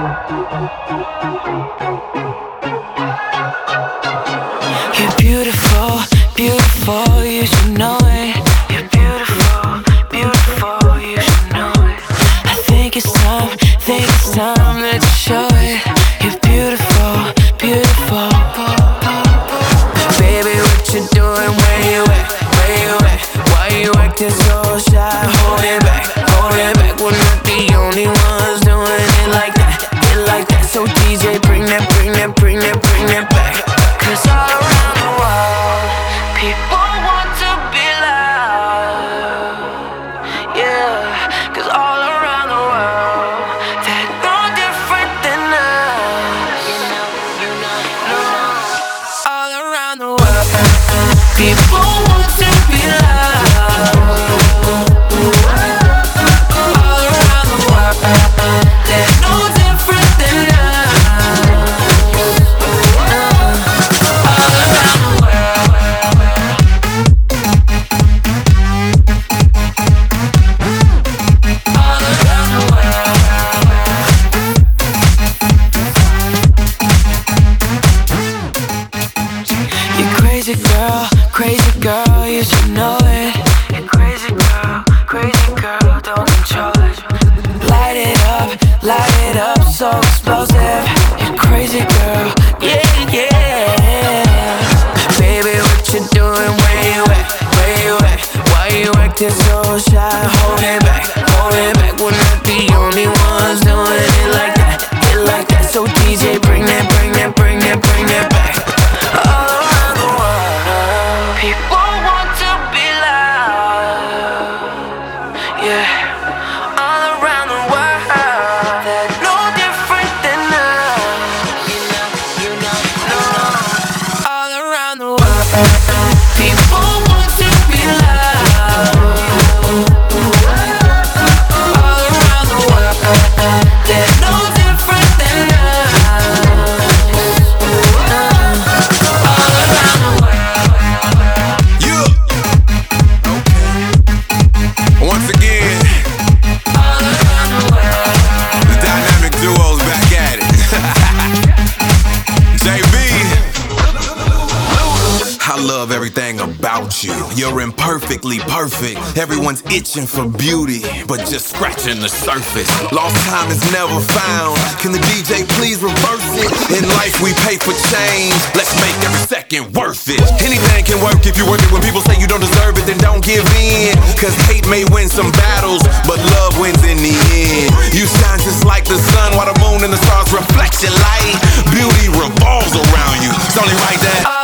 You're beautiful, beautiful, you should know it. You're beautiful, beautiful, you should know it. I think it's time, think it's time that people crazy girl, you should know it. Crazy girl, crazy girl, don't control it. Light it up, light it up, so explosive. You crazy girl, yeah, yeah. Baby, what you doing? Where you at? Where you at? Why you acting so shy? You. You're imperfectly perfect. Everyone's itching for beauty, but just scratching the surface. Lost time is never found. Can the DJ please reverse it? In life, we pay for change. Let's make every second worth it. Anything can work if you work it. When people say you don't deserve it, then don't give in. Cause hate may win some battles, but love wins in the end. You shine just like the sun while the moon and the stars reflect your light. Beauty revolves around you. It's only right that.